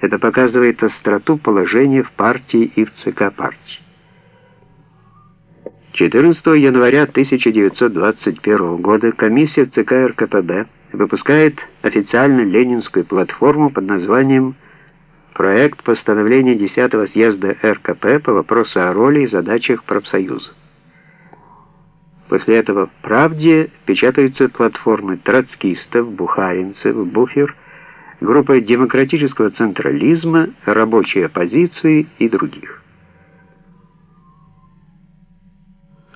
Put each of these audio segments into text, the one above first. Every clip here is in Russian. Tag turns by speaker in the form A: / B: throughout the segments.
A: Это показывает остроту положения в партии и в ЦК партии. 14 января 1921 года комиссия ЦК РКПБ выпускает официально ленинскую платформу под названием «Проект постановления 10-го съезда РКП по вопросу о роли и задачах профсоюза». После этого в «Правде» печатаются платформы троцкистов, бухаринцев, буфер, группа демократического централизма, рабочей оппозиции и других.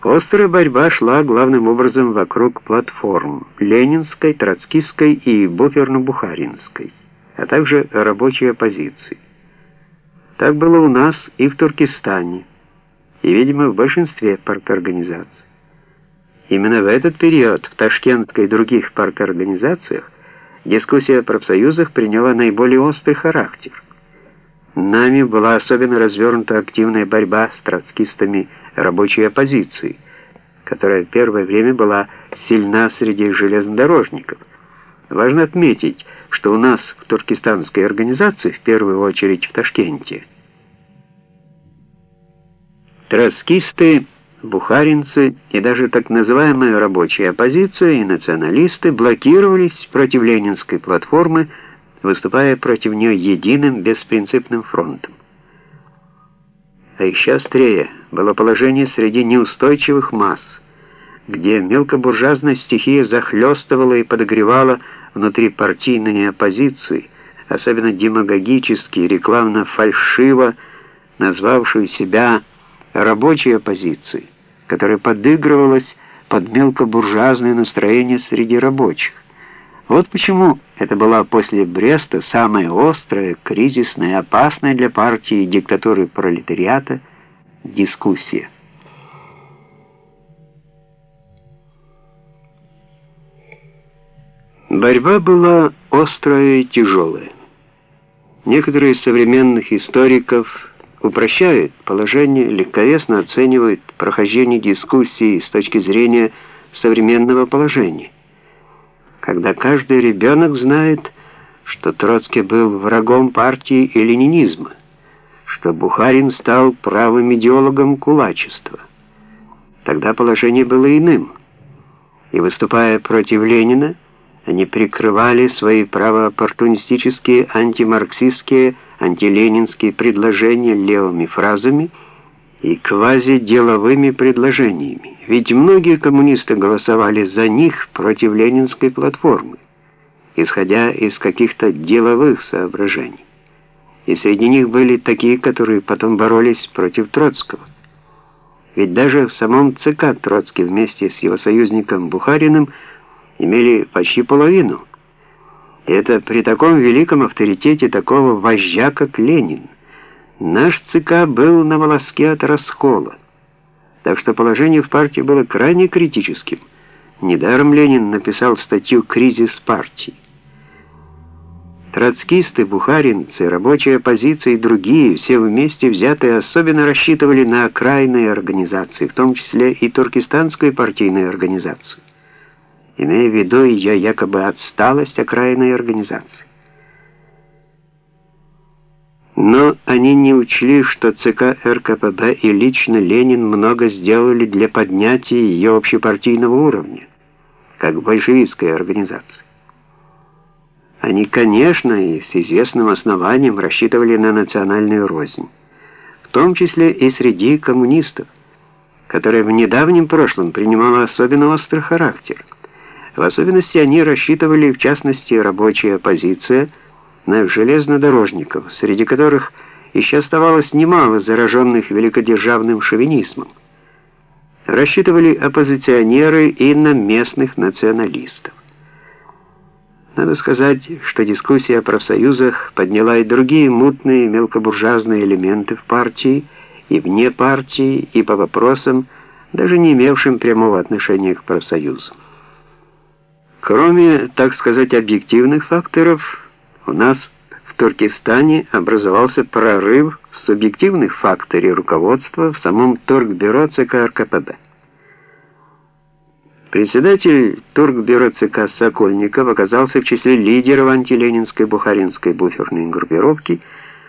A: Острая борьба шла главным образом вокруг платформ Ленинской, Троцкистской и Буферно-Бухаринской, а также рабочей оппозиции. Так было у нас и в Туркестане, и, видимо, в большинстве парторганизаций. Именно в этот период в Ташкентской и других парторганизациях дискуссия о профсоюзах приняла наиболее острый характер. Нами была особенно развернута активная борьба с троцкистами рабочей оппозиции, которая в первое время была сильна среди железнодорожников. Важно отметить, что у нас в туркестанской организации, в первую очередь в Ташкенте, троцкисты бухаринцы и даже так называемая рабочая оппозиция и националисты блокировались против ленинской платформы, выступая против нее единым беспринципным фронтом. А еще острее было положение среди неустойчивых масс, где мелкобуржуазная стихия захлестывала и подогревала внутри партийные оппозиции, особенно демагогически и рекламно-фальшиво назвавшую себя рабочей оппозицией которая подыгрывалась под мелкобуржуазное настроение среди рабочих. Вот почему это была после Бреста самая острая, кризисная, опасная для партии и диктатуры пролетариата дискуссия. Борьба была острая и тяжелая. Некоторые из современных историков упрощают положение, легковесно оценивают прохождение дискуссии с точки зрения современного положения. Когда каждый ребенок знает, что Троцкий был врагом партии и ленинизма, что Бухарин стал правым идеологом кулачества. Тогда положение было иным. И выступая против Ленина, они прикрывали свои правооппортунистические антимарксистские антиленинские предложения левыми фразами и квазиделовыми предложениями. Ведь многие коммунисты голосовали за них против ленинской платформы, исходя из каких-то деловых соображений. И среди них были такие, которые потом боролись против Троцкого. Ведь даже в самом ЦК Троцкий вместе с его союзником Бухариным имели почти половину – это при таком великом авторитете такого вождя, как Ленин. Наш ЦК был на волоске от раскола. Так что положение в партии было крайне критическим. Недаром Ленин написал статью «Кризис партии». Троцкисты, бухаринцы, рабочая оппозиция и другие, все вместе взятые, особенно рассчитывали на окраинные организации, в том числе и туркестанскую партийную организацию имея в виду ее якобы отсталость окраинной организации. Но они не учли, что ЦК РКПБ и лично Ленин много сделали для поднятия ее общепартийного уровня, как большевистская организация. Они, конечно, и с известным основанием рассчитывали на национальную рознь, в том числе и среди коммунистов, которая в недавнем прошлом принимала особенно острый характер – в особенности они рассчитывали, в частности, рабочая оппозиция, на железнодорожников, среди которых еще оставалось немало зараженных великодержавным шовинизмом. Рассчитывали оппозиционеры и на местных националистов. Надо сказать, что дискуссия о профсоюзах подняла и другие мутные мелкобуржуазные элементы в партии и вне партии, и по вопросам, даже не имевшим прямого отношения к профсоюзам. Кроме, так сказать, объективных факторов, у нас в Туркестане образовался прорыв в субъективных факторе руководства в самом Торгбюро ЦК РКПБ. Председатель Торгбюро ЦК Сокольников оказался в числе лидеров антиленинской бухаринской буферной группировки –